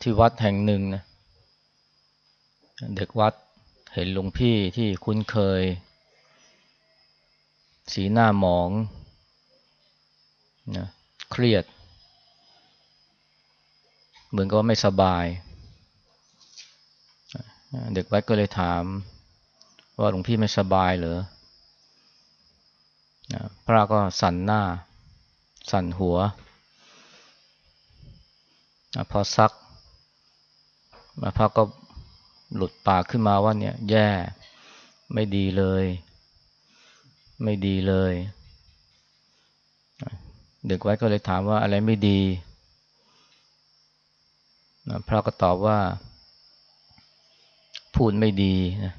ที่วัดแห่งหนึ่งนะเด็กวัดเห็นหลวงพี่ที่คุ้นเคย สีหน้าหมองนะเครียด เหมือนกับว่าไม่สบาย เด็กวัดก็เลยถาม ว่าหลวงพี่ไม่สบายเหรอพระก็สั่นหน้า สั่นหัว พอซัก พระก็หลุดปากขึ้นมาว่าเนี่ย แย่ไม่ดีเลย ไม่ดีเลย เด็กไว้ก็เลยถามว่าอะไรไม่ดีพระก็ตอบว่า พูดไม่ดีนะ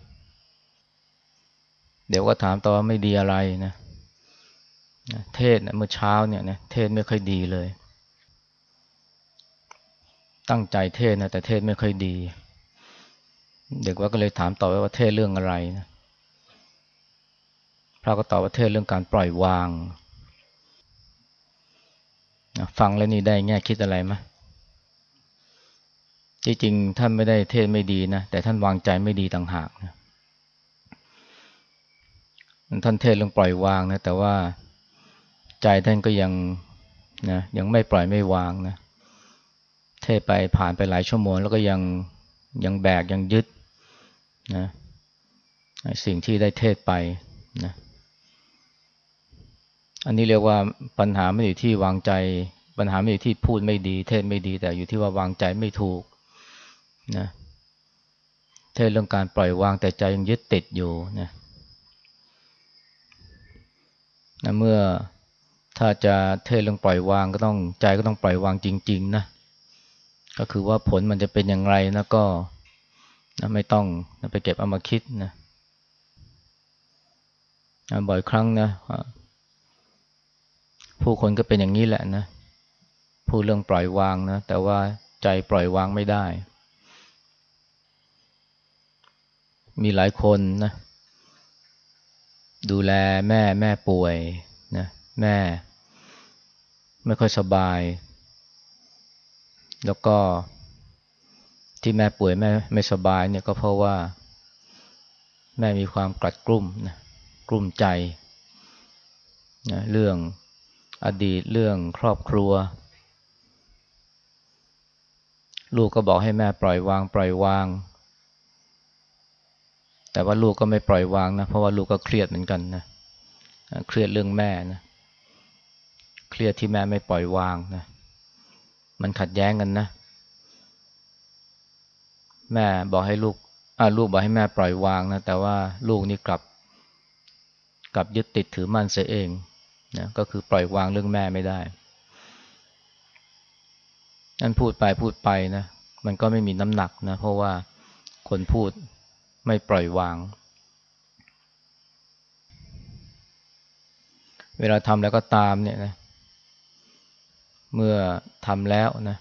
เดี๋ยวก็ถามต่อว่าไม่ดีอะไรนะเทศนะเมื่อเช้าเนี่ยนะเทศไม่ค่อยดีเลย ตั้งใจเทศนะแต่เทศไม่ค่อยดี เด็กว่าก็เลยถามต่อไปว่าเทศเรื่องอะไรนะพระก็ตอบว่าเทศเรื่องการปล่อยวาง ฟังแล้วนี่ได้แง่คิดอะไรไหมจริงๆท่านไม่ได้เทศไม่ดีนะแต่ท่านวางใจไม่ดีต่างหากนะท่านเทศเรื่องปล่อยวางนะแต่ว่าใจท่านก็ยังนะยังไม่ปล่อยไม่วางนะ เทศไปผ่านไปหลายชั่วโมง แล้วก็ยังยังแบกยังยึดนะสิ่งที่ได้เทศไปนะอันนี้เรียกว่าปัญหาไม่อยู่ที่วางใจ ปัญหาไม่อยู่ที่พูดไม่ดี เทศไม่ดี แต่อยู่ที่ว่าวางใจไม่ถูกนะเทศเรื่องการปล่อยวางแต่ใจยังยึดติดอยู่นะนะเมื่อถ้าจะเทศเรื่องปล่อยวางก็ต้องใจก็ต้องปล่อยวางจริง ๆ นะ ก็คือว่าผลมันจะเป็นอย่างไรนะก็นะไม่ต้องนะไปเก็บเอามาคิดนะนะบ่อยครั้งนะผู้คนก็เป็นอย่างนี้แหละนะพูดเรื่องปล่อยวางนะ แต่ว่าใจปล่อยวางไม่ได้ มีหลายคนนะดูแลแม่แม่ป่วยนะแม่ ไม่ค่อยสบาย แล้วก็ที่แม่ป่วยแม่ไม่สบายเนี่ยก็เพราะว่า แม่มีความกลัดกลุ้มนะกลุ้มใจนะเรื่องอดีตเรื่องครอบครัว ลูกก็บอกให้แม่ปล่อยวาง ปล่อยวาง แต่ว่าลูกก็ไม่ปล่อยวางนะเพราะว่าลูกก็เครียดเหมือนกันนะเครียดเรื่องแม่นะเครียดที่แม่ไม่ปล่อยวางนะ มันขัดแย้งกันนะ แม่บอกให้ลูกอ่าลูกบอกให้แม่ปล่อยวางนะ แต่ว่าลูกนี่กลับ กลับยึดติดถือมั่นเสียเองนะก็คือปล่อยวางเรื่องแม่ไม่ได้ นั่นพูดไปพูดไปนะ มันก็ไม่มีน้ำหนักนะ เพราะว่าคนพูดไม่ปล่อยวาง เวลาทำแล้วก็ตามเนี่ยนะ เมื่อทำแล้วนะ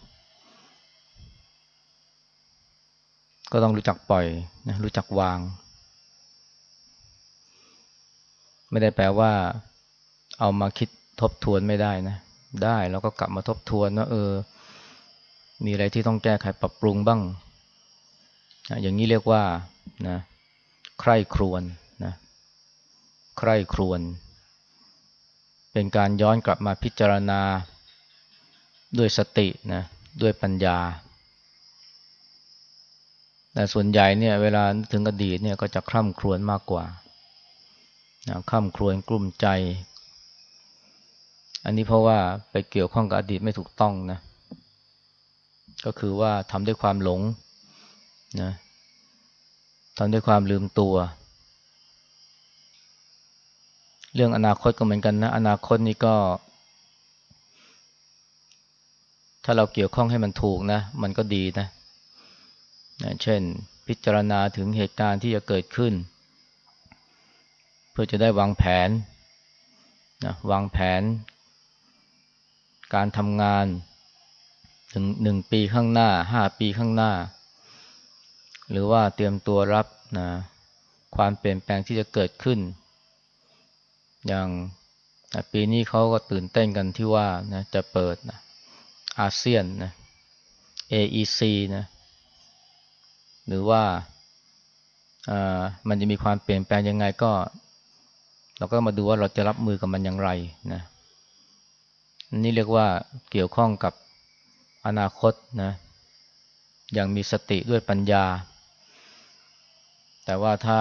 ก็ต้องรู้จักปล่อยนะรู้จักวาง ไม่ได้แปลว่า เอามาคิดทบทวนไม่ได้นะ ได้แล้วก็กลับมาทบทวนว่าเออ มีอะไรที่ต้องแก้ไขปรับปรุงบ้างอย่างนี้เรียกว่านะใคร่ครวนนะใคร่ครวน เป็นการย้อนกลับมาพิจารณา ด้วยสตินะด้วยปัญญา แต่ส่วนใหญ่เนี่ยเวลาถึงอดีตเนี่ยก็จะคร่ำครวญมากกว่าคร่ำครวญกลุ้มใจ อันนี้เพราะว่าไปเกี่ยวข้องกับอดีตไม่ถูกต้องนะ ก็คือว่าทำด้วยความหลงนะทำด้วยความลืมตัว เรื่องอนาคตก็เหมือนกันนะ อนาคตนี่ก็ ถ้าเราเกี่ยวข้องให้มันถูกนะ มันก็ดีนะนะเช่น พิจารณาถึงเหตุการณ์ที่จะเกิดขึ้น เพื่อจะได้วางแผนนะวางแผน การทำงานถึงหนึ่งปีข้างหน้าห้าปีข้างหน้า หรือว่าเตรียมตัวรับนะความเปลี่ยนแปลงที่จะเกิดขึ้น อย่างปีนี้เขาก็ตื่นเต้นกันที่ว่านะจะเปิดนะ อาเซียนนะ AEC นะหรือว่ามันจะมีความเปลี่ยนแปลงยังไงก็ เราก็มาดูว่าเราจะรับมือกับมันอย่างไรนะนี่เรียกว่าเกี่ยวข้องกับอนาคตนะอย่างมีสติด้วยปัญญา แต่ว่าถ้า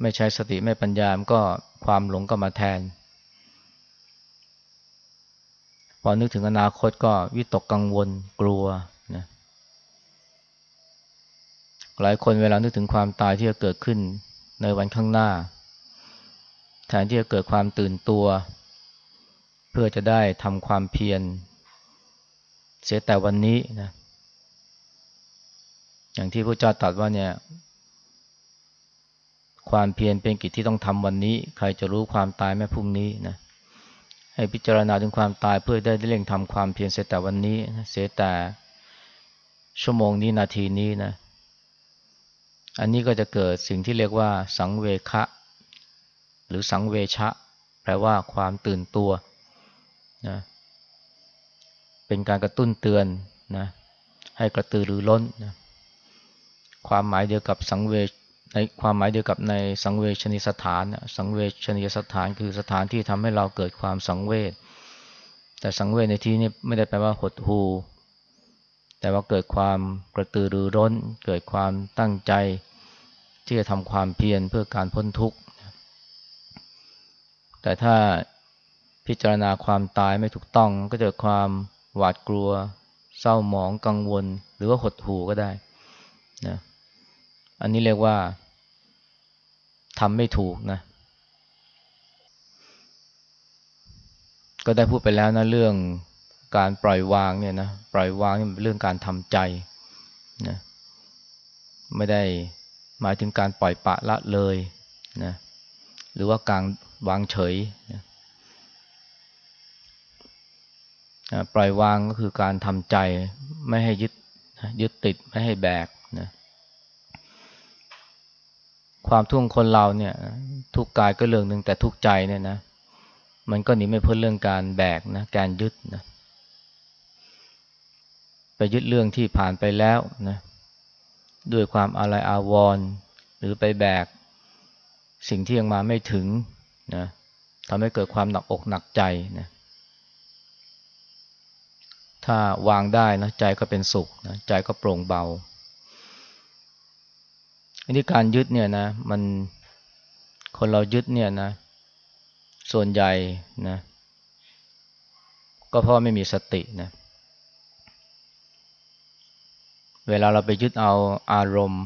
ไม่ใช้สติไม่ปัญญามันก็ความหลงก็มาแทน พอนึกถึงอนาคตก็วิตกกังวลกลัวนะหลายคนเวลานึกถึงความตายที่จะเกิดขึ้นในวันข้างหน้า แทนที่จะเกิดความตื่นตัว เพื่อจะได้ทำความเพียรเสียแต่วันนี้นะอย่างที่พระเจ้าตรัสว่าเนี่ย ความเพียรเป็นกิจที่ต้องทำวันนี้ ใครจะรู้ความตายแม้พรุ่งนี้นะ ให้พิจารณาถึงความตายเพื่อได้เร่งทำความเพียรเสียแต่วันนี้เสียแต่ชั่วโมงนี้นาทีนี้นะ อันนี้ก็จะเกิดสิ่งที่เรียกว่า สังเวคะ หรือสังเวชะ แปลว่าความตื่นตัวนะเป็นการกระตุ้นเตือนนะให้กระตือรือร้นนะความหมายเดียวกับสังเวช ในความหมายเดียวกับในสังเวชนิสถานนะสังเวชนิสถานคือสถานที่ทำให้เราเกิดความสังเวช แต่สังเวชในที่นี้ไม่ได้แปลว่าหดหูแต่ว่าเกิดความกระตือรือร้น เกิดความตั้งใจ ที่จะทำความเพียรเพื่อการพ้นทุกข์ แต่ถ้าพิจารณาความตายไม่ถูกต้อง ก็จะความหวาดกลัว เศร้าหมองกังวล หรือว่าหดหู่ก็ได้นะอันนี้เรียกว่า ทำไม่ถูกนะ ก็ได้พูดไปแล้วนะเรื่องการปล่อยวางเนี่ยนะปล่อยวางนี่เป็นเรื่องการทำใจนะไม่ได้หมายถึงการปล่อยปะละเลยนะหรือว่าการวางเฉยนะปล่อยวางก็คือการทำใจไม่ให้ยึดยึดติดไม่ให้แบกนะ ความทุกข์คนเราเนี่ยทุกกายก็เรื่องหนึ่งแต่ทุกใจเนี่ยนะ มันก็หนีไม่พ้นเรื่องการแบกนะการยึดนะไปยึดเรื่องที่ผ่านไปแล้วนะด้วยความอะไรอาวรณ์หรือไปแบก สิ่งที่ยังมาไม่ถึงนะทำให้เกิดความหนักอกหนักใจนะถ้าวางได้นะใจก็เป็นสุขนะใจก็โปร่งเบา อันนี้การยึดเนี่ยนะ มันคนเรายึดเนี่ยนะ ส่วนใหญ่นะ ก็เพราะไม่มีสตินะ เวลาเราไปยึดเอาอารมณ์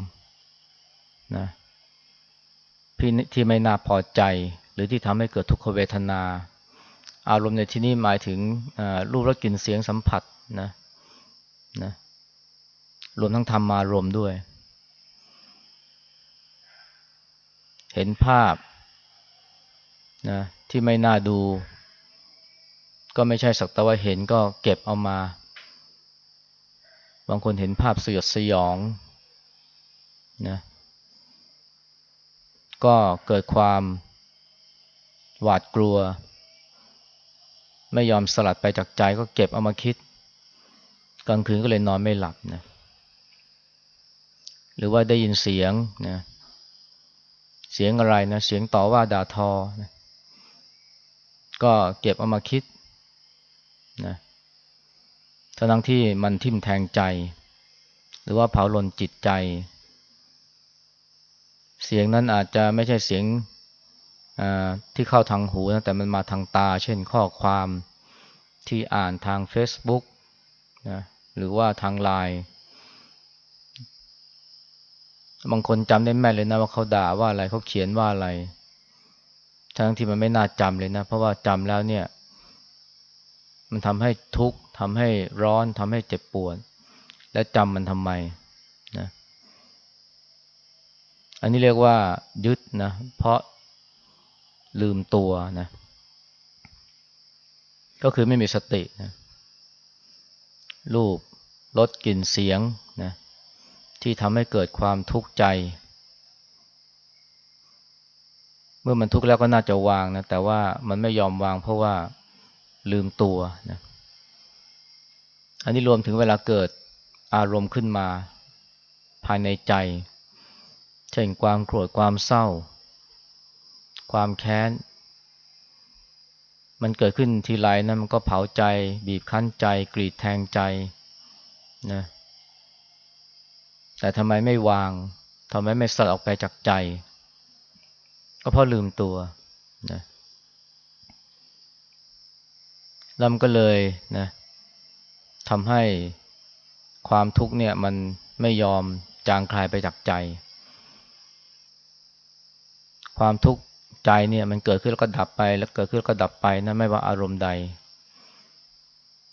นะที่ไม่น่าพอใจ หรือที่ทำให้เกิดทุกขเวทนา อารมณ์ในที่นี้หมายถึงรูปรสกลิ่นเสียงสัมผัสนะนะรวมทั้งธรรมารมด้วย เห็นภาพนะที่ไม่น่าดู ก็ไม่ใช่สักแต่ว่าเห็นก็เก็บเอามา บางคนเห็นภาพสยดสยองนะก็เกิดความหวาดกลัว ไม่ยอมสลัดไปจากใจก็เก็บเอามาคิด กลางคืนก็เลยนอนไม่หลับนะหรือว่าได้ยินเสียงนะ เสียงอะไรนะ เสียงต่อว่าด่าทอนะก็เก็บเอามาคิดนะทั้งที่มันทิ่มแทงใจ หรือว่าเผาลนจิตใจ เสียงนั้นอาจจะไม่ใช่เสียงที่เข้าทางหูนะแต่มันมาทางตา เช่นข้อความที่อ่านทาง Facebook นะหรือว่าทางไลน์ บางคนจำได้แม่เลยนะว่าเขาด่าว่าอะไรเขาเขียนว่าอะไร ทั้งที่มันไม่น่าจำเลยนะ เพราะว่าจำแล้วเนี่ย มันทำให้ทุกข์ทำให้ร้อนทำให้เจ็บปวด และจำมันทำไมนะอันนี้เรียกว่ายึดนะ เพราะลืมตัวนะ ก็คือไม่มีสตินะรูปรสกลิ่นเสียง ที่ทำให้เกิดความทุกข์ใจ เมื่อมันทุกข์แล้วก็น่าจะวางนะ แต่ว่ามันไม่ยอมวางเพราะว่าลืมตัวนะ อันนี้รวมถึงเวลาเกิดอารมณ์ขึ้นมา ภายในใจ เช่นความโกรธความเศร้า ความแค้น มันเกิดขึ้นทีไรนะมันก็เผาใจ บีบคั้นใจ กรีดแทงใจนะ แต่ทำไมไม่วางทำไมไม่สลัดออกไปจากใจ ก็เพราะลืมตัวนะแล้วก็เลยนะทำให้ความทุกข์เนี่ยมันไม่ยอมจางคลายไปจากใจ ความทุกข์ใจเนี่ยมันเกิดขึ้นแล้วก็ดับไป แล้วเกิดขึ้นแล้วก็ดับไปนะไม่ว่าอารมณ์ใด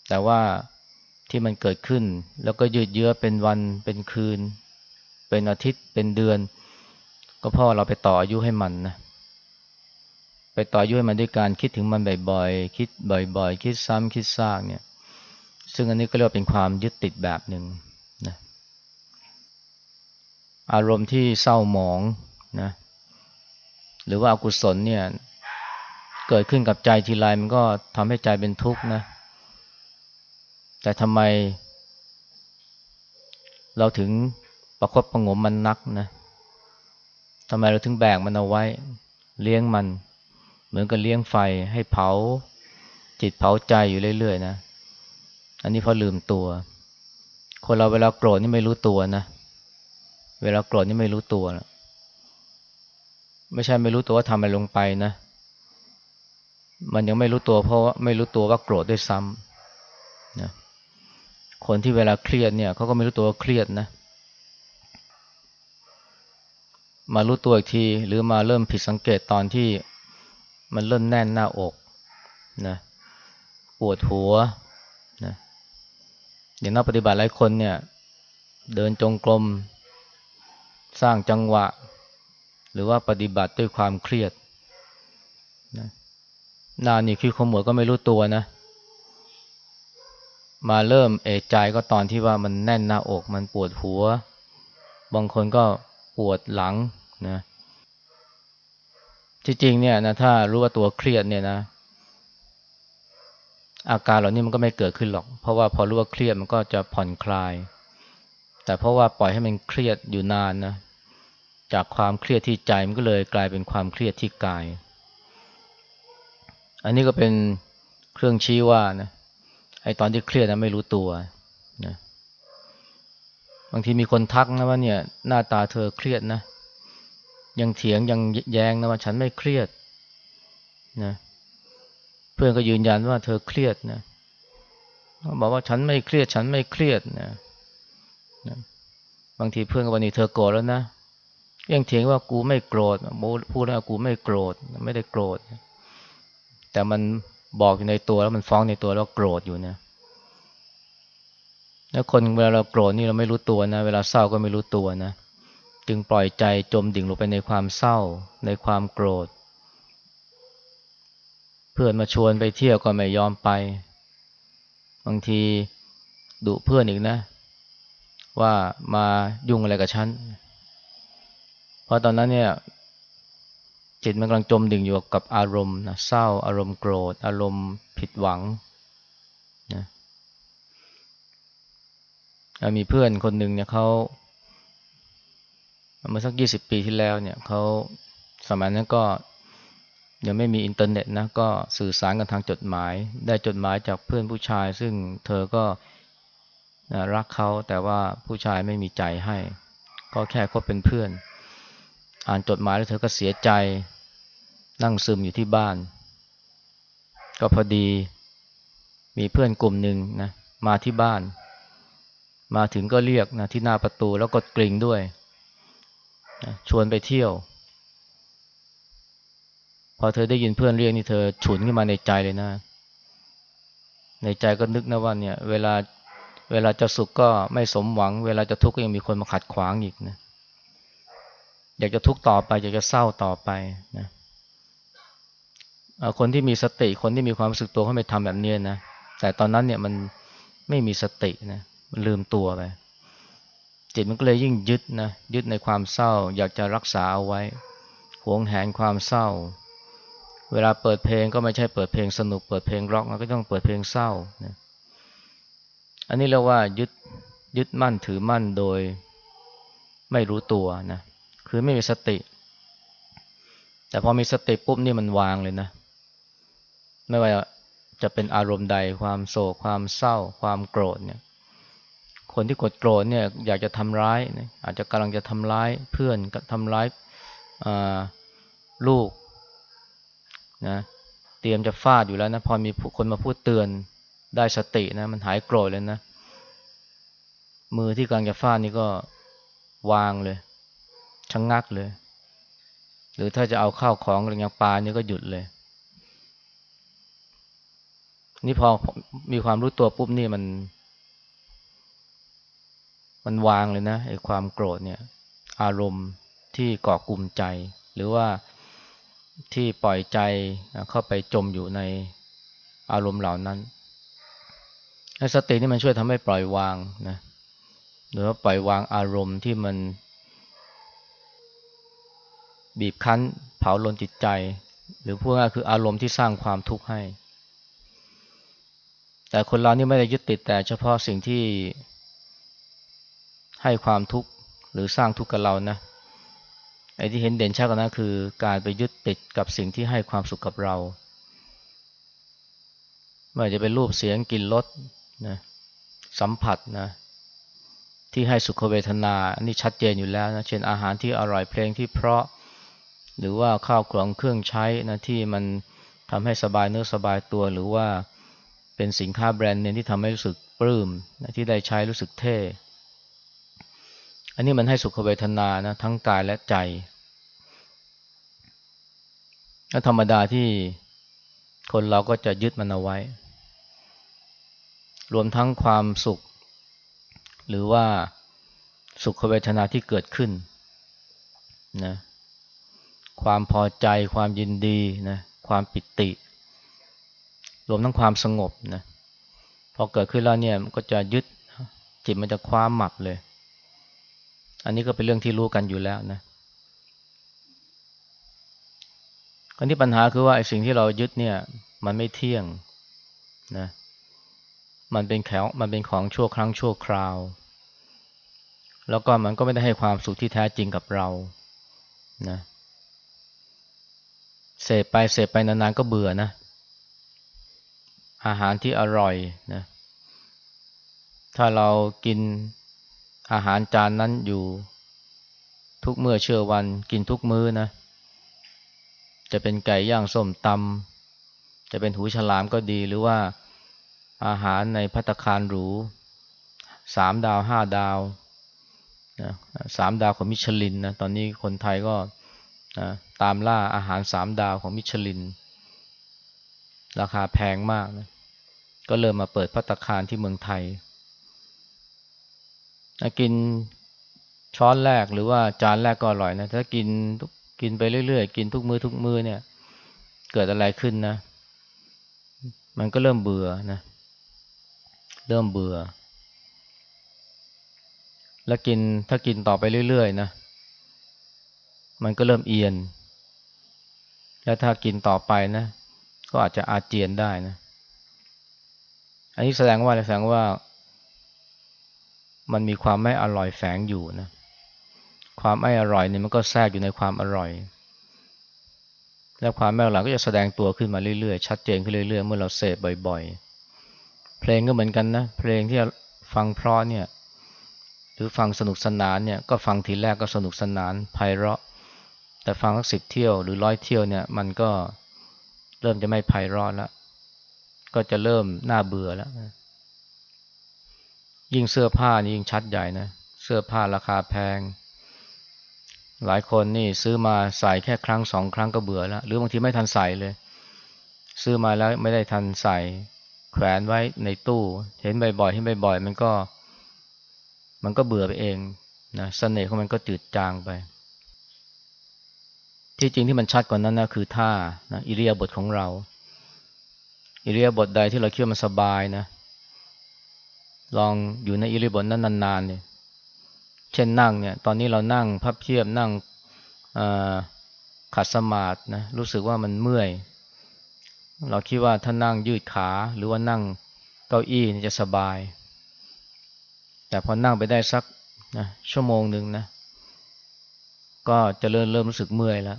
แต่ว่า ที่มันเกิดขึ้น แล้วก็ยืดเยื้อเป็นวันเป็นคืน เป็นอาทิตย์เป็นเดือน ก็เพราะเราไปต่ออายุให้มันนะไปต่ออายุให้มันด้วยการคิดถึงมันบ่อยๆคิดบ่อย ๆ คิดซ้ำคิดซากเนี่ย ซึ่งอันนี้ก็เรียกว่าเป็นความยึดติดแบบหนึ่งนะอารมณ์ที่เศร้าหมองนะหรือว่าอากุศลเนี่ยเกิดขึ้นกับใจทีไรมันก็ทำให้ใจเป็นทุกข์นะ แต่ทำไม เราถึงประคบประงมมันนักนะทำไมเราถึงแบกมันเอาไว้ เลี้ยงมัน เหมือนกับเลี้ยงไฟให้เผา จิตเผาใจอยู่เรื่อยๆนะ อันนี้เพราะลืมตัว คนเราเวลาโกรธนี่ไม่รู้ตัวนะ เวลาโกรธนี่ไม่รู้ตัวนะไม่ใช่ไม่รู้ตัวว่าทำอะไรลงไปนะ มันยังไม่รู้ตัวเพราะว่าไม่รู้ตัวว่าโกรธด้วยซ้ำนะ คนที่เวลาเครียดเนี่ยเขาก็ไม่รู้ตัวว่าเครียดนะ มารู้ตัวอีกที หรือมาเริ่มผิดสังเกตตอนที่มันเริ่มแน่นหน้าอกนะปวดหัวนะอย่างนักปฏิบัติหลายคนเนี่ย เดินจงกรมสร้างจังหวะ หรือว่าปฏิบัติด้วยความเครียดนะนานี่คือขมวดก็ไม่รู้ตัวนะ มาเริ่มเอใจก็ตอนที่ว่ามันแน่นหน้าอกมันปวดหัว บางคนก็ปวดหลังนะที่จริงเนี่ยนะถ้ารู้ว่าตัวเครียดเนี่ยนะ อาการเหล่านี้มันก็ไม่เกิดขึ้นหรอก เพราะว่าพอรู้ว่าเครียดมันก็จะผ่อนคลาย แต่เพราะว่าปล่อยให้มันเครียดอยู่นานนะจากความเครียดที่ใจมันก็เลยกลายเป็นความเครียดที่กาย อันนี้ก็เป็นเครื่องชี้ว่านะ ไอ้ตอนที่เครียดนะไม่รู้ตัวนะบางทีมีคนทักนะว่าเนี่ย หน้าตาเธอเครียดนะ ยังเถียงยังแย้งนะว่าฉันไม่เครียดนะเพื่อนก็ยืนยันว่าเธอเครียดนะบอกว่าฉันไม่เครียด ฉันไม่เครียดนะนะบางทีเพื่อนก็วันนี้เธอโกรธแล้วนะยังเถียงว่ากูไม่โกรธพูดแล้วกูไม่โกรธไม่ได้โกรธแต่มัน บอกอยู่ในตัวแล้วมันฟ้องในตัวแล้วโกรธอยู่นะแล้วคนเวลาเราโกรธนี่เราไม่รู้ตัวนะ เวลาเศร้าก็ไม่รู้ตัวนะ จึงปล่อยใจจมดิ่งลงไปในความเศร้า ในความโกรธ เพื่อนมาชวนไปเที่ยวก็ไม่ยอมไป บางทีดุเพื่อนอีกนะ ว่ามายุ่งอะไรกับฉัน เพราะตอนนั้นเนี่ย จิตมันกำลังจมดิ่งอยู่กับอารมณ์นะเศร้าอารมณ์โกรธ อารมณ์ผิดหวังนะมีเพื่อนคนหนึ่งเนี่ยเขาเมื่อสักยี่สิบปีที่แล้วเนี่ยเขาสมัยนั้นก็ยังไม่มีอินเทอร์เน็ตนะก็สื่อสารกันทางจดหมาย ได้จดหมายจากเพื่อนผู้ชาย ซึ่งเธอก็รักเขาแต่ว่าผู้ชายไม่มีใจให้ ก็แค่คบเป็นเพื่อน อ่านจดหมายแล้วเธอก็เสียใจ นั่งซึมอยู่ที่บ้าน ก็พอดีมีเพื่อนกลุ่มหนึ่งนะมาที่บ้าน มาถึงก็เรียกนะที่หน้าประตูแล้วกดกริ่งด้วยชวนไปเที่ยว พอเธอได้ยินเพื่อนเรียกนี่เธอฉุนขึ้นมาในใจเลยนะ ในใจก็นึกนะว่าเนี่ยเวลาเวลาจะสุขก็ไม่สมหวัง เวลาจะทุกข์ก็ยังมีคนมาขัดขวางอีกนะอยากจะทุกข์ต่อไป อยากจะเศร้าต่อไปนะ คนที่มีสติคนที่มีความรู้สึกตัวเขาไม่ทำแบบนี้นะ แต่ตอนนั้นเนี่ยมันไม่มีสตินะมันลืมตัวไปจิตมันก็เลยยิ่งยึดนะยึดในความเศร้า อยากจะรักษาเอาไว้หวงแหนความเศร้า เวลาเปิดเพลงก็ไม่ใช่เปิดเพลงสนุกเปิดเพลงร็อกก็ต้องเปิดเพลงเศร้านะอันนี้เรียกว่ายึดยึดมั่นถือมั่นโดยไม่รู้ตัวนะคือไม่มีสติ แต่พอมีสติปุ๊บนี่มันวางเลยนะ ไม่ว่าจะเป็นอารมณ์ใดความโศกความเศร้า ความโกรธเนี่ย คนที่กดโกรธเนี่ยอยากจะทำร้ายนะอาจจะกำลังจะทำร้ายเพื่อนทำร้ายลูกนะเตรียมจะฟาดอยู่แล้วนะพอมีคนมาพูดเตือนได้สตินะมันหายโกรธเลยนะ มือที่กำลังจะฟาดนี่ก็วางเลยชะงงักเลย หรือถ้าจะเอาข้าวของอะไรอย่างปลานี่ก็หยุดเลย นี่พอมีความรู้ตัวปุ๊บนี่มัน มันวางเลยนะไอ้ความโกรธเนี่ย อารมณ์ที่ก่อกลุ่มใจ หรือว่าที่ปล่อยใจเข้าไปจมอยู่ในอารมณ์เหล่านั้นสตินี่มันช่วยทำให้ปล่อยวางนะหรือว่าปล่อยวางอารมณ์ที่มัน บีบคั้น เผาลนจิตใจ หรือพูดง่ายคืออารมณ์ที่สร้างความทุกข์ให้ แต่คนเรานี่ไม่ได้ยึดติดแต่เฉพาะสิ่งที่ให้ความทุกข์หรือสร้างทุกข์กับเรานะไอ้ที่เห็นเด่นชัดกันนะคือ การไปยึดติดกับสิ่งที่ให้ความสุขกับเราไม่ว่าจะเป็นรูปเสียงกลิ่นรสนะสัมผัสนะที่ให้สุขเวทนา อันนี้ชัดเจนอยู่แล้วนะเช่นอาหารที่อร่อยเพลงที่เพราะ หรือว่าข้าวกล่องเครื่องใช้นะที่มันทำให้สบายเนื้อสบายตัวหรือว่า เป็นสินค้าแบรนด์เนมที่ทำให้รู้สึกปลื้มที่ได้ใช้รู้สึกเท่ อันนี้มันให้สุขเวทนานะทั้งกายและใจและธรรมดาที่คนเราก็จะยึดมันเอาไว้ รวมทั้งความสุข หรือว่าสุขเวทนาที่เกิดขึ้นนะความพอใจความยินดีนะความปิติ รวมทั้งความสงบนะพอเกิดขึ้นแล้วเนี่ยมันก็จะยึดจิตมันจะคว้าหมับเลย อันนี้ก็เป็นเรื่องที่รู้กันอยู่แล้วนะกันที่ปัญหาคือว่าไอ้สิ่งที่เรายึดเนี่ย มันไม่เที่ยงนะมันเป็นแขวมันเป็นของชั่วครั้งชั่วคราว แล้วก็มันก็ไม่ได้ให้ความสุขที่แท้จริงกับเรานะเสพไปเสพไปนานๆก็เบื่อนะ อาหารที่อร่อยนะถ้าเรากินอาหารจานนั้นอยู่ทุกเมื่อเชื่อวันกินทุกมื้อนะ จะเป็นไก่ย่างส้มตำจะเป็นหูฉลามก็ดีหรือว่าอาหารในพัตคารหรูสามดาวห้าดาวนะสามดาวของมิชลินนะตอนนี้คนไทยก็นะตามล่าอาหารสามดาวของมิชลิน ราคาแพงมากนะ ก็เริ่มมาเปิดพัตคารที่เมืองไทย กินช้อนแรกหรือว่าจานแรกก็อร่อยนะ ถ้ากินกินไปเรื่อยๆ กินทุกมือทุกมือเนี่ย เกิดอะไรขึ้นนะ มันก็เริ่มเบื่อนะ เริ่มเบื่อ แล้วกินถ้ากินต่อไปเรื่อยๆนะ มันก็เริ่มเอียน แล้วถ้ากินต่อไปนะ ก็อาจจะอาเจียนได้นะ อันนี้แสดงว่าแสดงว่ามันมีความไม่อร่อยแฝงอยู่นะ ความไม่อร่อยเนี่ยมันก็แทรกอยู่ในความอร่อย และความไม่อร่อยก็จะแสดงตัวขึ้นมาเรื่อยๆ ชัดเจนขึ้นเรื่อยๆ เมื่อเราเสพบ่อยๆ เพลงก็เหมือนกันนะ เพลงที่ฟังเพราะเนี่ย หรือฟังสนุกสนานเนี่ย ก็ฟังทีแรกก็สนุกสนานไพเราะ แต่ฟังสักสิบเที่ยวหรือร้อยเที่ยวเนี่ย มันก็เริ่มจะไม่ไพเราะแล้ว ก็จะเริ่มน่าเบื่อแล้ว ยิ่งเสื้อผ้านี่ยิ่งชัดใหญ่นะ เสื้อผ้าราคาแพง หลายคนนี่ซื้อมาใส่แค่ครั้งสองครั้งก็เบื่อแล้ว หรือบางทีไม่ทันใส่เลย ซื้อมาแล้วไม่ได้ทันใส่ แขวนไว้ในตู้ เห็นบ่อยๆเห็นบ่อยๆมันก็ มันก็เบื่อไปเองนะสเสน่ห์ของมันก็จืดจางไป ที่จริงที่มันชัดกว่านั้นนะคือท่านะอิเลียบทของเรา อิเลียบทใดที่เราคิดว่ามันสบายนะ ลองอยู่ในอิริบทนั้นนานๆเนี่ยเช่นนั่งเนี่ย ตอนนี้เรานั่งพับเพียบนั่งขัดสมาธินะรู้สึกว่ามันเมื่อย เราคิดว่าถ้านั่งยืดขาหรือว่านั่งเก้าอี้จะสบาย แต่พอนั่งไปได้สักนะชั่วโมงหนึ่งนะก็จะเริ่มเริ่มรู้สึกเมื่อยแล้ว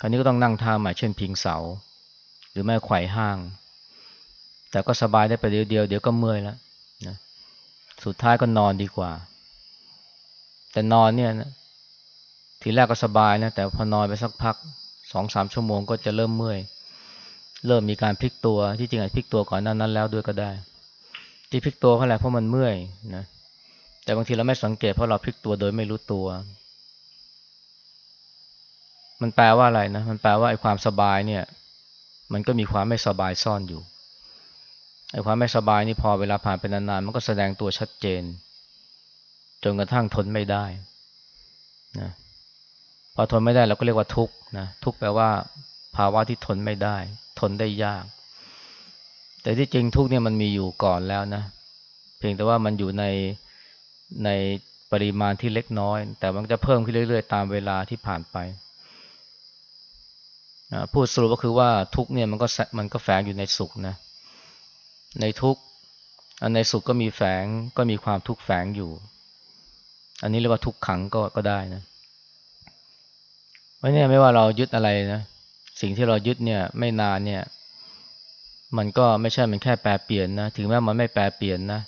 คราวนี้ก็ต้องนั่งท่าใหม่เช่นพิงเสา หรือไม่ไขว่ห้าง แต่ก็สบายได้ไปเดียวเดียวเดี๋ยวก็เมื่อยแล้วนะสุดท้ายก็นอนดีกว่า แต่นอนเนี่ยนะทีแรกก็สบายนะแต่พอนอนไปสักพักสองสามชั่วโมงก็จะเริ่มเมื่อย เริ่มมีการพลิกตัวที่จริงอาจพลิกตัวก่อนนั้นนั้นแล้วด้วยก็ได้ ที่พลิกตัวเพราะอะไรเพราะมันเมื่อยนะแต่บางทีเราไม่สังเกตเพราะเราพลิกตัวโดยไม่รู้ตัว มันแปลว่าอะไรนะ มันแปลว่าไอ้ความสบายเนี่ย มันก็มีความไม่สบายซ่อนอยู่ไอ้ความไม่สบายนี่พอเวลาผ่านไปนานๆมันก็แสดงตัวชัดเจน จนกระทั่งทนไม่ได้นะพอทนไม่ได้เราก็เรียกว่าทุกข์นะทุกข์แปลว่า ภาวะที่ทนไม่ได้ ทนได้ยาก แต่ที่จริงทุกข์เนี่ยมันมีอยู่ก่อนแล้วนะ เพียงแต่ว่ามันอยู่ในในปริมาณที่เล็กน้อย แต่มันจะเพิ่มขึ้นเรื่อย ๆ ตามเวลาที่ผ่านไป พูดสรุปก็คือว่าทุกเนี่ยมันก็มันก็แฝงอยู่ในสุขนะในทุกในสุขก็มีแฝงก็มีความทุกข์แฝงอยู่ อันนี้เรียกว่าทุกขังก็ก็ได้นะเพราะเนี่ยไม่ว่าเรายึดอะไรนะสิ่งที่เรายึดเนี่ยไม่นานเนี่ย มันก็ไม่ใช่มันแค่แปรเปลี่ยนนะถึงแม้มันไม่แปรเปลี่ยนนะ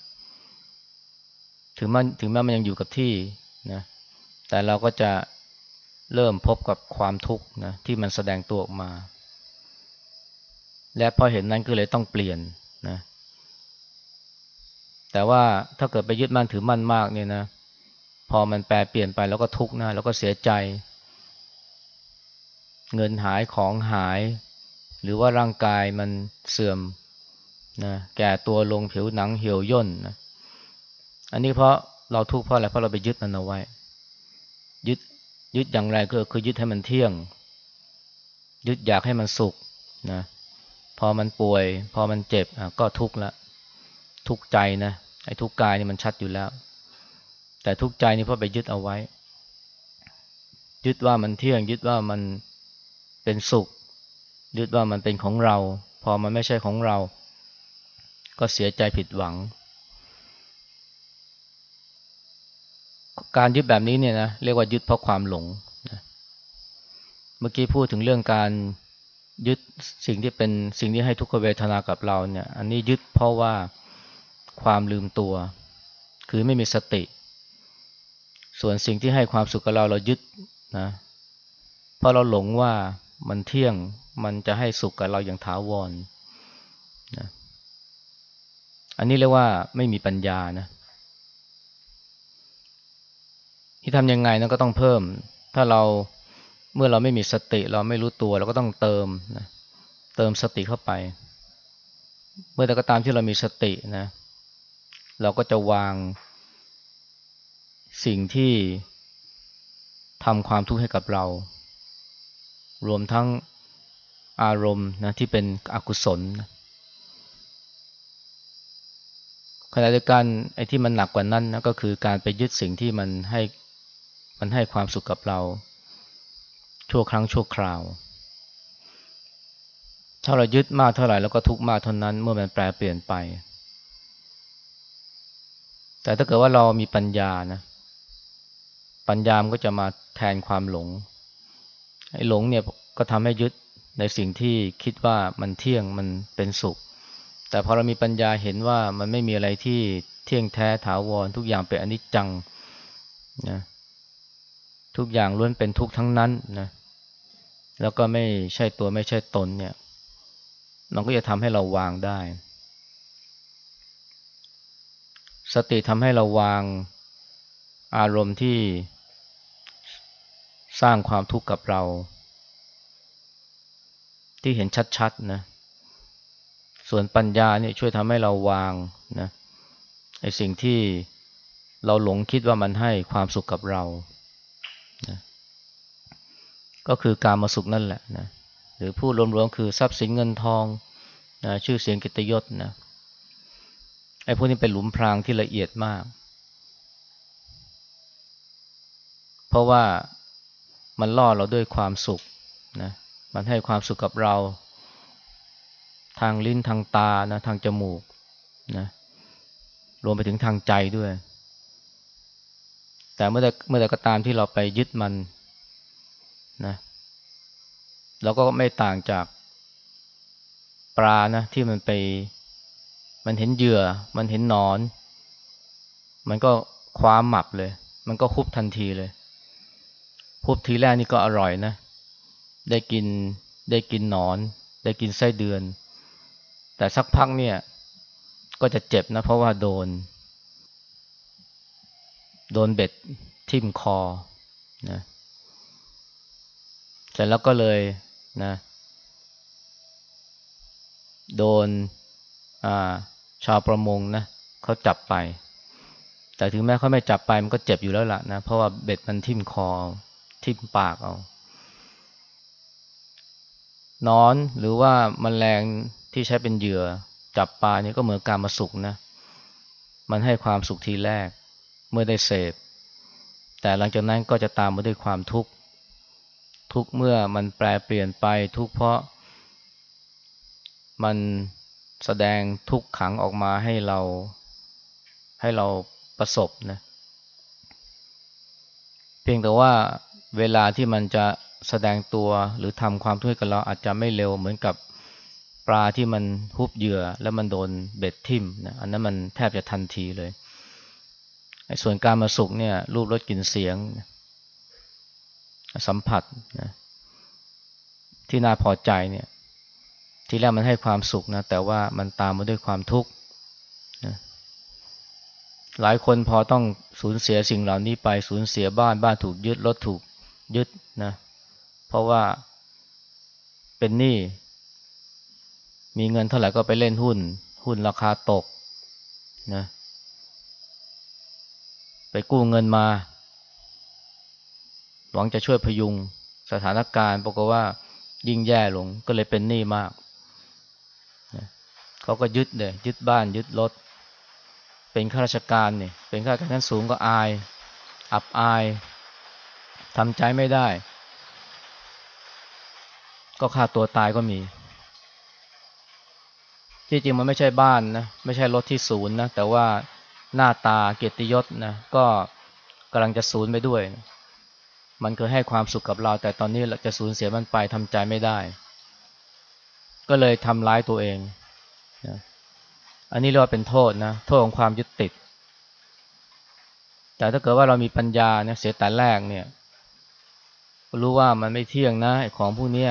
ถึงมันถึงแม้มันยังอยู่กับที่นะแต่เราก็จะ เริ่มพบกับความทุกข์นะที่มันแสดงตัวออกมา และพอเห็นนั้นก็เลยต้องเปลี่ยนนะแต่ว่าถ้าเกิดไปยึดมั่นถือมั่นมากเนี่ยนะพอมันแปลเปลี่ยนไปแล้วก็ทุกข์นะแล้วก็เสียใจ เงินหายของหาย หรือว่าร่างกายมันเสื่อมนะแก่ตัวลงผิวหนังเหี่ยวย่นนะอันนี้เพราะเราทุกข์เพราะอะไรเพราะเราไปยึดมันเอาไว้ ยึด ยึดอย่างไรก็คือยึดให้มันเที่ยง ยึดอยากให้มันสุขนะพอมันป่วย พอมันเจ็บก็ทุกข์ละ ทุกข์ใจนะไอ้ทุกข์กายนี่มันชัดอยู่แล้ว แต่ทุกข์ใจนี่เพราะไปยึดเอาไว้ ยึดว่ามันเที่ยง ยึดว่ามันเป็นสุข ยึดว่ามันเป็นของเรา พอมันไม่ใช่ของเรา ก็เสียใจผิดหวัง การยึดแบบนี้เนี่ยนะเรียกว่ายึดเพราะความหลงนะเมื่อกี้พูดถึงเรื่องการยึดสิ่งที่เป็นสิ่งที่ให้ทุกขเวทนากับเราเนี่ย อันนี้ยึดเพราะว่าความลืมตัว คือไม่มีสติ ส่วนสิ่งที่ให้ความสุขกับเราเรายึดนะเพราะเราหลงว่ามันเที่ยงมันจะให้สุขกับเราอย่างถาวรนะอันนี้เรียกว่าไม่มีปัญญานะ ที่ทำยังไงนั้นก็ต้องเพิ่ม ถ้าเราเมื่อเราไม่มีสติ เราไม่รู้ตัวเราก็ต้องเติมนะเติมสติเข้าไป เมื่อแต่ก็ตามที่เรามีสตินะ เราก็จะวางสิ่งที่ทำความทุกข์ให้กับเรา รวมทั้งอารมณ์นะที่เป็นอกุศลนะขณะเดียวกันไอ้ที่มันหนักกว่านั้นนะก็คือการไปยึดสิ่งที่มันให้ มันให้ความสุขกับเรา ชั่วครั้งชั่วคราว ถ้าเรายึดมากเท่าไหร่แล้วก็ทุกมากเท่านั้นเมื่อมันแปลเปลี่ยนไป แต่ถ้าเกิดว่าเรามีปัญญานะปัญญามก็จะมาแทนความหลงไอ้หลงเนี่ยก็ทำให้ยึดในสิ่งที่คิดว่ามันเที่ยงมันเป็นสุข แต่พอเรามีปัญญาเห็นว่ามันไม่มีอะไรที่เที่ยงแท้ถาวรทุกอย่างเป็นอนิจจังนะ ทุกอย่างล้วนเป็นทุกข์ทั้งนั้นนะแล้วก็ไม่ใช่ตัวไม่ใช่ตนเนี่ย มันก็จะทำให้เราวางได้ สติทำให้เราวางอารมณ์ที่สร้างความทุกข์กับเรา ที่เห็นชัดๆนะส่วนปัญญาเนี่ยช่วยทำให้เราวางนะไอสิ่งที่เราหลงคิดว่ามันให้ความสุขกับเรา ก็คือการมาสุขนั่นแหละนะหรือพูดรวมๆคือทรัพย์สินเงินทองนะชื่อเสียงกิตยศนะไอ้พวกนี้เป็นหลุมพรางที่ละเอียดมาก เพราะว่ามันล่อเราด้วยความสุขนะมันให้ความสุขกับเรา ทางลิ้นทางตานะทางจมูกนะรวมไปถึงทางใจด้วย แต่เมื่อใดเมื่อใดก็ตามที่เราไปยึดมัน นะเราก็ไม่ต่างจากปลานะที่มันไป มันเห็นเหยื่อ มันเห็นนอน มันก็คว้าหมับเลย มันก็คุบทันทีเลยคุบทีแรกนี่ก็อร่อยนะ ได้กินได้กินนอน ได้กินไส้เดือน แต่สักพักเนี่ย ก็จะเจ็บนะ เพราะว่าโดน โดนเบ็ดทิ่มคอนะ เสร็จแล้วก็เลยนะ โดนชาวประมงนะเขาจับไป แต่ถึงแม้เขาไม่จับไปมันก็เจ็บอยู่แล้วล่ะนะ เพราะว่าเบ็ดมันทิ่มคอ ทิ่มปากเอานอนหรือว่ามันแรงที่ใช้เป็นเหยื่อจับปลานี่ก็เหมือนการมาสุกนะ มันให้ความสุขทีแรกเมื่อได้เสพ แต่หลังจากนั้นก็จะตามมาด้วยความทุกข์ ทุกเมื่อมันแปลเปลี่ยนไปทุกเพราะ มันแสดงทุกขังออกมาให้เราให้เราประสบนะเพียงแต่ว่าเวลาที่มันจะแสดงตัวหรือทำความทุกข์กับเราอาจจะไม่เร็วเหมือนกับปลาที่มันฮุบเหยื่อ แล้วมันโดนเบ็ดทิ่มนะอันนั้นมันแทบจะทันทีเลยส่วนการมาสุขเนี่ยรูปรสกลิ่นเสียง สัมผัสนะที่น่าพอใจเนี่ยทีแรกมันให้ความสุขนะแต่ว่ามันตามมาด้วยความทุกข์นะหลายคนพอต้องสูญเสียสิ่งเหล่านี้ไปสูญเสียบ้านบ้านถูกยึดรถถูกยึดนะเพราะว่าเป็นหนี้มีเงินเท่าไหร่ก็ไปเล่นหุ้น หุ้นราคาตกนะไปกู้เงินมา หวังจะช่วยพยุงสถานการณ์ปรากฏว่ายิ่งแย่ลงก็เลยเป็นหนี้มาก เขาก็ยึดเลยยึดบ้านยึดรถ เป็นข้าราชการเนี่ยเป็นข้าราชการชั้นสูงก็อาย อับอายทำใจไม่ได้ ก็ฆ่าตัวตายก็มี ที่จริงมันไม่ใช่บ้านนะไม่ใช่รถที่ศูนย์นะแต่ว่าหน้าตาเกียรติยศนะก็กำลังจะศูนย์ไปด้วย มันเคยให้ความสุขกับเรา แต่ตอนนี้เราจะสูญเสียมันไปทำใจไม่ได้ ก็เลยทำร้ายตัวเองนะอันนี้เรียกว่าเป็นโทษนะโทษของความยึดติด แต่ถ้าเกิดว่าเรามีปัญญาเนี่ยเสียแต่แรกเนี่ยรู้ว่ามันไม่เที่ยงนะของพวกนี้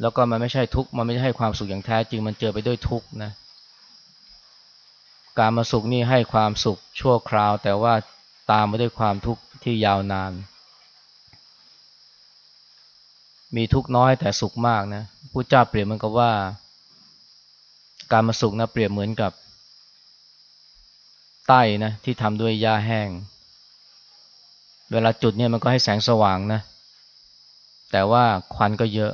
แล้วก็มันไม่ใช่ทุกข์มันไม่ใช่ให้ความสุขอย่างแท้จริงมันเจอไปด้วยทุกข์นะการมาสุขนี่ให้ความสุขชั่วคราว แต่ว่า ตามมาด้วยความทุกข์ที่ยาวนาน มีทุกข์น้อยแต่สุขมากนะผู้เจ้าเปรียบมันกับว่า การมาสุกนะเปรียบเหมือนกับใต้นะที่ทำด้วยหญ้าแห้ง เวลาจุดเนี่ยมันก็ให้แสงสว่างนะ แต่ว่าควันก็เยอะ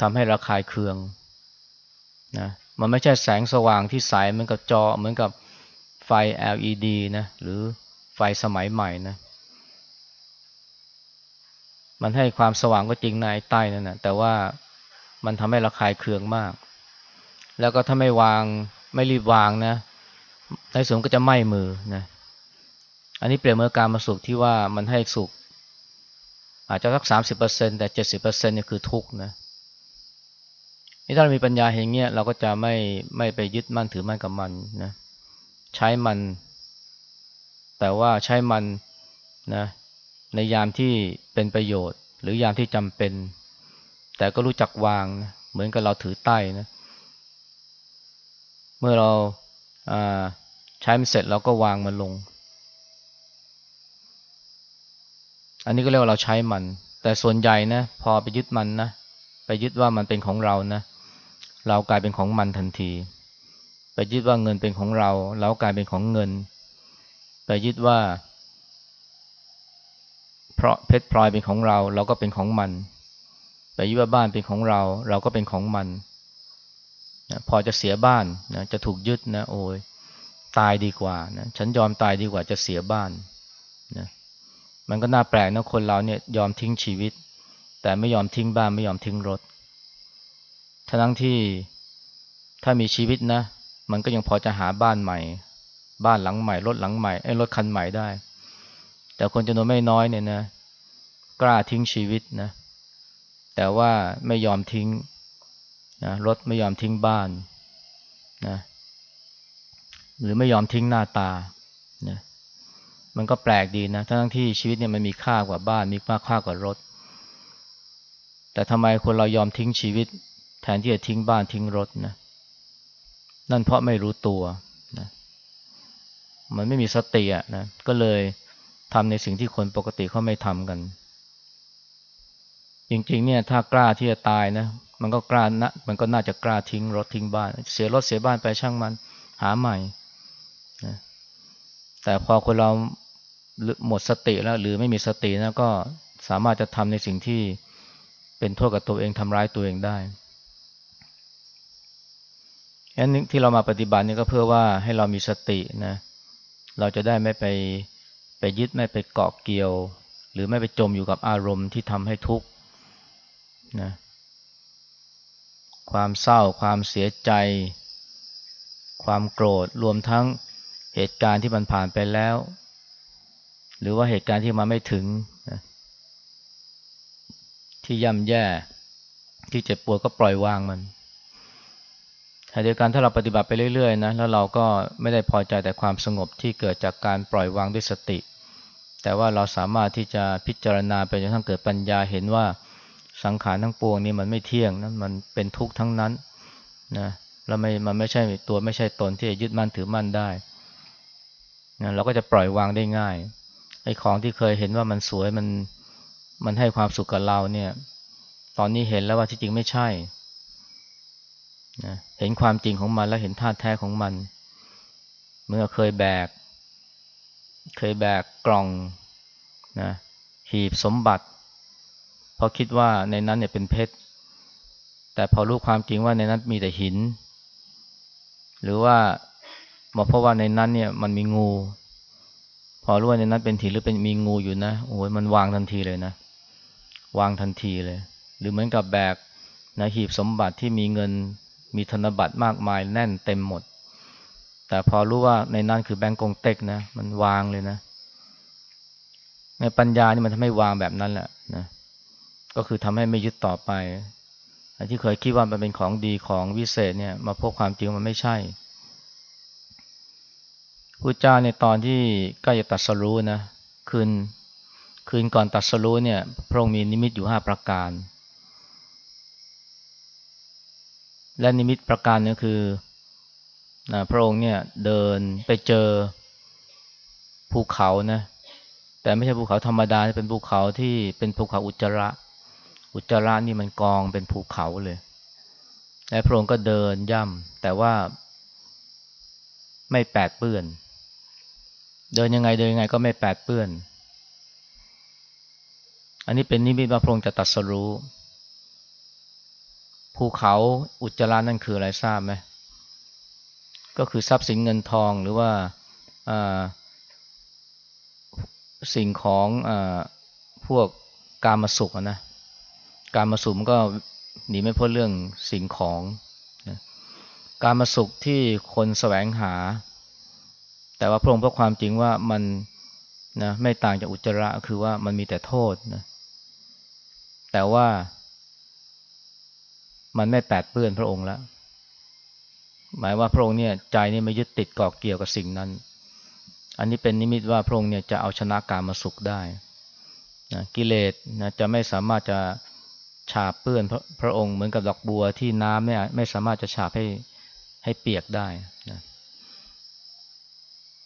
ทำให้ระคายเคืองนะมันไม่ใช่แสงสว่างที่ใสเหมือนกับจอเหมือนกับ ไฟ LED นะ หรือไฟสมัยใหม่นะ มันให้ความสว่างก็จริงในใต้นั่นนะแต่ว่ามันทำให้ระคายเคืองมาก แล้วก็ถ้าไม่วางไม่รีบวางนะในสมก็จะไหม้มือนะ อันนี้เปรียบเมื่อการมาสุขที่ว่ามันให้สุขอาจจะสักสามสิบเปอร์เซ็นแต่เจ็ดสิบเปอร์เซ็นเนี่ยคือทุกข์นะนี่ถ้าเรามีปัญญาเห็นเงี้ยเราก็จะไม่ไม่ไปยึดมั่นถือมั่นกับมันนะ ใช้มัน แต่ว่าใช้มันนะในยามที่เป็นประโยชน์ หรือยามที่จำเป็น แต่ก็รู้จักวางนะเหมือนกับเราถือใต้นะเมื่อเราใช้มันเสร็จเราก็วางมันลง อันนี้ก็เรียกว่าเราใช้มัน แต่ส่วนใหญ่นะพอไปยึดมันนะไปยึดว่ามันเป็นของเรานะ เรากลายเป็นของมันทันที ไปยึดว่าเงินเป็นของเราเรากลายเป็นของเงิน ไปยึดว่า เพราะเพชรพลอยเป็นของเรา เราก็เป็นของมัน ไปยึดว่าบ้านเป็นของเรา เราก็เป็นของมันนะพอจะเสียบ้านนะจะถูกยึดนะโอ้ยตายดีกว่านะฉันยอมตายดีกว่าจะเสียบ้านนะมันก็น่าแปลกนะคนเราเนี่ยยอมทิ้งชีวิต แต่ไม่ยอมทิ้งบ้านไม่ยอมทิ้งรถทั้งที่ถ้ามีชีวิตนะ มันก็ยังพอจะหาบ้านใหม่ บ้านหลังใหม่ รถหลังใหม่ไอ้รถคันใหม่ได้ แต่คนจำนวนไม่น้อยเนี่ยนะ กล้าทิ้งชีวิตนะ แต่ว่าไม่ยอมทิ้งนะรถไม่ยอมทิ้งบ้านนะหรือไม่ยอมทิ้งหน้าตานะมันก็แปลกดีนะ ทั้งที่ชีวิตเนี่ยมันมีค่ากว่าบ้าน มีมากค่ากว่ารถ แต่ทำไมคนเรายอมทิ้งชีวิต แทนที่จะทิ้งบ้านทิ้งรถนะ นั่นเพราะไม่รู้ตัวนะมันไม่มีสติอะนะก็เลยทำในสิ่งที่คนปกติเขาไม่ทำกัน จริงๆเนี่ยถ้ากล้าที่จะตายนะมันก็กล้านะมันก็น่าจะกล้าทิ้งรถทิ้งบ้าน เสียรถเสียบ้านไปช่างมันหาใหม่นะแต่พอคนเราหมดสติแล้วหรือไม่มีสตินะก็สามารถจะทำในสิ่งที่เป็นโทษกับตัวเองทำร้ายตัวเองได้ ฉะนั้นที่เรามาปฏิบัตินี่ก็เพื่อว่าให้เรามีสตินะ เราจะได้ไม่ไปไปยึดไม่ไปเกาะเกี่ยว หรือไม่ไปจมอยู่กับอารมณ์ที่ทำให้ทุกข์นะความเศร้าความเสียใจ ความโกรธรวมทั้งเหตุการณ์ที่มันผ่านไปแล้ว หรือว่าเหตุการณ์ที่มาไม่ถึงนะที่ย่ำแย่ ที่เจ็บปวดก็ปล่อยวางมัน เดียวกันถ้าเราปฏิบัติไปเรื่อยๆนะแล้วเราก็ไม่ได้พอใจแต่ความสงบที่เกิดจากการปล่อยวางด้วยสติ แต่ว่าเราสามารถที่จะพิจารณาไปจนทั้งเกิดปัญญาเห็นว่าสังขารทั้งปวงนี้มันไม่เที่ยงนะมันเป็นทุกข์ทั้งนั้นนะแล้วไม่มันไม่ใช่ตัวไม่ใช่ตนที่จะยึดมั่นถือมั่นได้นะเราก็จะปล่อยวางได้ง่ายไอ้ของที่เคยเห็นว่ามันสวยมันมันให้ความสุขกับเราเนี่ย ตอนนี้เห็นแล้วว่าที่จริงไม่ใช่ นะเห็นความจริงของมันแล้วเห็นท่าแท้ของมัน เมื่อเคยแบก เคยแบกกล่องนะหีบสมบัติเพราะคิดว่าในนั้นเนี่ยเป็นเพชร แต่พอรู้ความจริงว่าในนั้นมีแต่หิน หรือว่าบอกเพราะว่าในนั้นเนี่ยมันมีงู พอรู้ว่าในนั้นเป็นหินหรือเป็นมีงูอยู่นะโอ้ยมันวางทันทีเลยนะ วางทันทีเลย หรือเหมือนกับแบกนะหีบสมบัติที่มีเงิน มีธนบัตรมากมายแน่นเต็มหมด แต่พอรู้ว่าในนั้นคือแบงก์กงเต็กนะ มันวางเลยนะ ในปัญญานี่มันทำให้วางแบบนั้นแหละนะ ก็คือทำให้ไม่ยึดต่อไปที่เคยคิดว่ามันเป็นของดีของวิเศษเนี่ย มาพบความจริงมันไม่ใช่พระเจ้าในตอนที่ใกล้จะตัดสรู้นะคืนคืนก่อนตัดสรู้เนี่ย พระองค์มีนิมิตอยู่ห้าประการ และนิมิตประการนึงคือนะพระองค์เนี่ยเดินไปเจอภูเขานะแต่ไม่ใช่ภูเขาธรรมดาเป็นภูเขาที่เป็นภูเขาอุจจาระ อุจจาระนี่มันกองเป็นภูเขาเลยและพระองค์ก็เดินย่ำแต่ว่าไม่แปดเปื้อน เดินยังไงเดินยังไงก็ไม่แปดเปื้อน อันนี้เป็นนิมิตว่าพระองค์จะตัดสรู้ ภูเขาอุจจาระนั่นคืออะไรทราบไหมก็คือทรัพย์สินเงินทองหรือว่าสิ่งของอพวกการมาสุขนะการมาสุขก็หนีไม่พ้นเรื่องสิ่งของนะการมาสุขที่คนแสวงหา แต่ว่าพระองค์พระความจริงว่ามันนะไม่ต่างจากอุจจาระคือว่ามันมีแต่โทษนะแต่ว่า มันไม่แปดเปื้อนพระองค์แล้ว หมายว่าพระองค์เนี่ยใจนี่ไม่ยึดติดเกาะเกี่ยวกับสิ่งนั้น อันนี้เป็นนิมิตว่าพระองค์เนี่ยจะเอาชนะการมาสุขได้นะกิเลสนะจะไม่สามารถจะฉาบเปื้อนพระพระองค์เหมือนกับดอกบัวที่น้ำไม่ไม่สามารถจะฉาบให้ให้เปียกได้นะ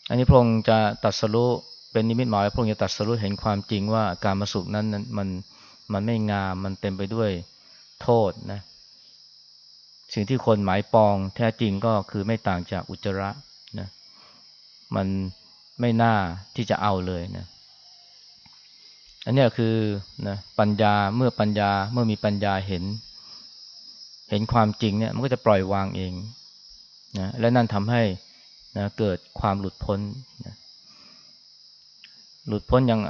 อันนี้พระองค์จะตัดสรุเป็นนิมิตหมายพระองค์จะตัดสรุเห็นความจริงว่าการมาสุขนั้นมันมันไม่งามมันเต็มไปด้วยโทษนะ สิ่งที่คนหมายปองแท้จริงก็คือไม่ต่างจากอุจจาระนะมันไม่น่าที่จะเอาเลยนะอันนี้คือนะปัญญาเมื่อปัญญาเมื่อมีปัญญาเห็น เห็นความจริงเนี่ยมันก็จะปล่อยวางเองนะและนั่นทำให้นะเกิดความหลุดพ้นนะหลุดพ้นอย่าง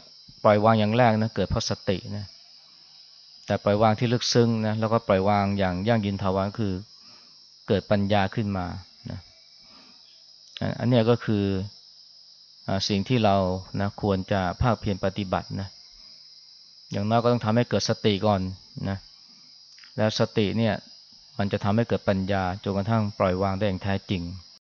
ปล่อยวางอย่างแรกนะเกิดเพราะสตินะแต่ปล่อยวางที่ลึกซึ้งนะแล้วก็ปล่อยวางอย่างยั่งยืนทาวรคือ เกิดปัญญาขึ้นมานะอันนี้ก็คือสิ่งที่เรานะควรจะภาคเพียรปฏิบัตินะอย่างน้อยก็ต้องทำให้เกิดสติก่อนนะแล้วสติเนี่ยมันจะทำให้เกิดปัญญาจนกระทั่งปล่อยวางได้อย่างแท้จริง